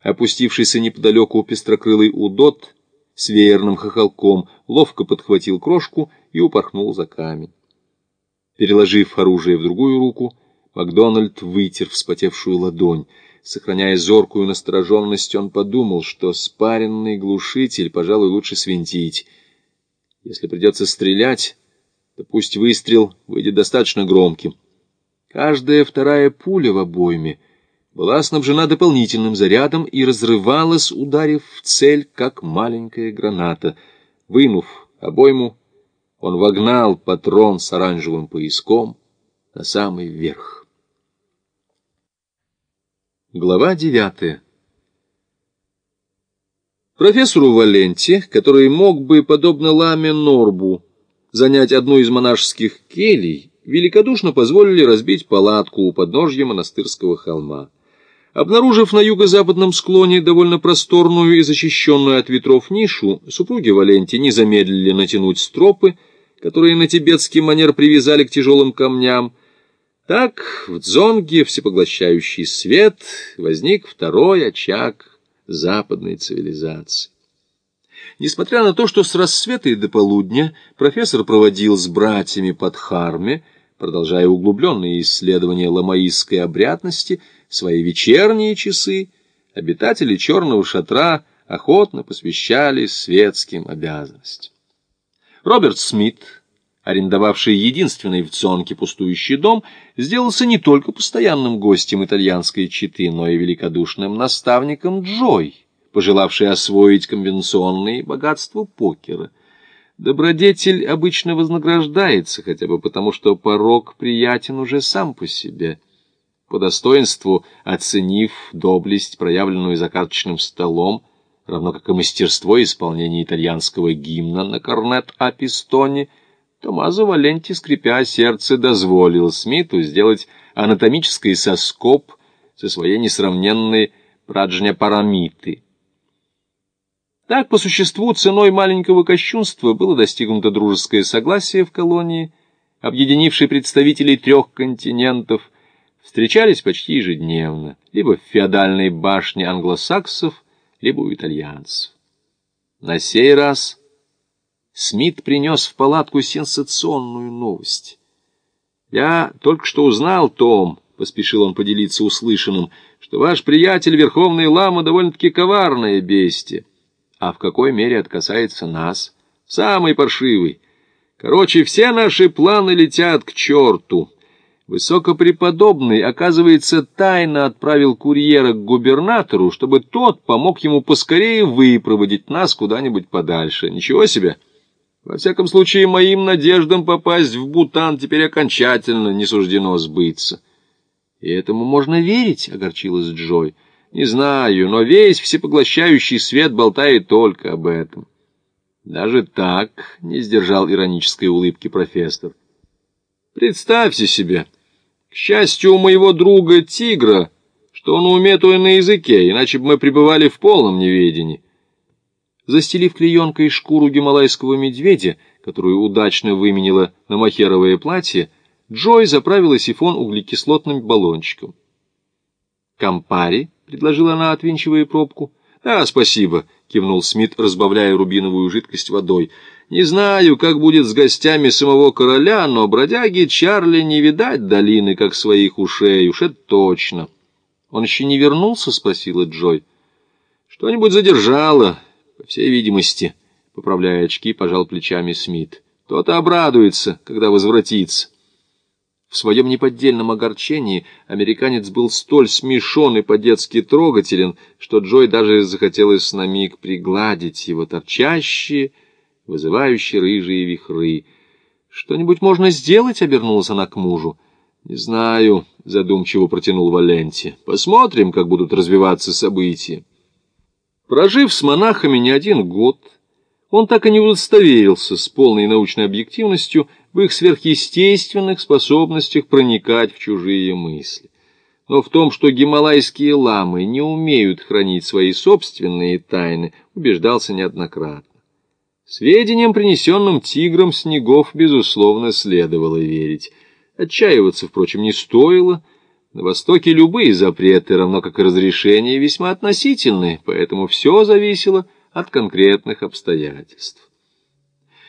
Опустившийся неподалеку пестрокрылый удот с веерным хохолком ловко подхватил крошку и упорхнул за камень. Переложив оружие в другую руку, Макдональд вытер вспотевшую ладонь. Сохраняя зоркую настороженность, он подумал, что спаренный глушитель, пожалуй, лучше свинтить. Если придется стрелять, то пусть выстрел выйдет достаточно громким. Каждая вторая пуля в обойме была снабжена дополнительным зарядом и разрывалась, ударив в цель, как маленькая граната. Вынув обойму, он вогнал патрон с оранжевым пояском на самый верх. Глава девятая Профессору Валенти, который мог бы, подобно Ламе Норбу, занять одну из монашеских келей, великодушно позволили разбить палатку у подножья монастырского холма. Обнаружив на юго-западном склоне довольно просторную и защищенную от ветров нишу, супруги Валенти не замедлили натянуть стропы, которые на тибетский манер привязали к тяжелым камням. Так в Дзонге всепоглощающий свет возник второй очаг западной цивилизации. Несмотря на то, что с рассвета и до полудня профессор проводил с братьями под Харме, продолжая углубленные исследования ламаистской обрядности, свои вечерние часы, обитатели черного шатра охотно посвящали светским обязанностям. Роберт Смит, арендовавший единственный в Цонке пустующий дом, сделался не только постоянным гостем итальянской четы, но и великодушным наставником Джой, пожелавший освоить конвенционные богатства покера. Добродетель обычно вознаграждается, хотя бы потому, что порог приятен уже сам по себе. По достоинству оценив доблесть, проявленную за карточным столом, равно как и мастерство исполнения итальянского гимна на корнет а пистоне, Томазо Валенти, скрипя сердце, дозволил Смиту сделать анатомический соскоб со своей несравненной праджня парамиты. Так, по существу, ценой маленького кощунства было достигнуто дружеское согласие в колонии, объединившей представителей трех континентов, встречались почти ежедневно, либо в феодальной башне англосаксов, либо у итальянцев. На сей раз Смит принес в палатку сенсационную новость. «Я только что узнал, Том», — поспешил он поделиться услышанным, «что ваш приятель, Верховный Лама, довольно-таки коварное бестие. А в какой мере это касается нас? Самый паршивый. Короче, все наши планы летят к черту». Высокопреподобный, оказывается, тайно отправил курьера к губернатору, чтобы тот помог ему поскорее выпроводить нас куда-нибудь подальше. Ничего себе! Во всяком случае, моим надеждам попасть в Бутан теперь окончательно не суждено сбыться. — И этому можно верить, — огорчилась Джой. — Не знаю, но весь всепоглощающий свет болтает только об этом. — Даже так, — не сдержал иронической улыбки профессор. — Представьте себе... К счастью, у моего друга Тигра, что он умеет и на языке, иначе бы мы пребывали в полном неведении. Застелив клеенкой шкуру гималайского медведя, которую удачно выменила на махеровое платье, Джой заправила сифон углекислотным баллончиком. «Кампари?» — предложила она, отвинчивая пробку. «Да, спасибо», — кивнул Смит, разбавляя рубиновую жидкость водой. Не знаю, как будет с гостями самого короля, но бродяги Чарли не видать долины, как своих ушей, уж это точно. Он еще не вернулся, спросила Джой. Что-нибудь задержало, по всей видимости, поправляя очки, пожал плечами Смит. Тот обрадуется, когда возвратится. В своем неподдельном огорчении американец был столь смешон и по-детски трогателен, что Джой даже захотелось на миг пригладить его торчащие, вызывающие рыжие вихры. «Что-нибудь можно сделать?» — обернулась она к мужу. «Не знаю», — задумчиво протянул Валенти. «Посмотрим, как будут развиваться события». Прожив с монахами не один год, он так и не удостоверился с полной научной объективностью в их сверхъестественных способностях проникать в чужие мысли. Но в том, что гималайские ламы не умеют хранить свои собственные тайны, убеждался неоднократно. Сведениям, принесенным тигром снегов, безусловно, следовало верить. Отчаиваться, впрочем, не стоило. На Востоке любые запреты, равно как и разрешения, весьма относительны, поэтому все зависело от конкретных обстоятельств.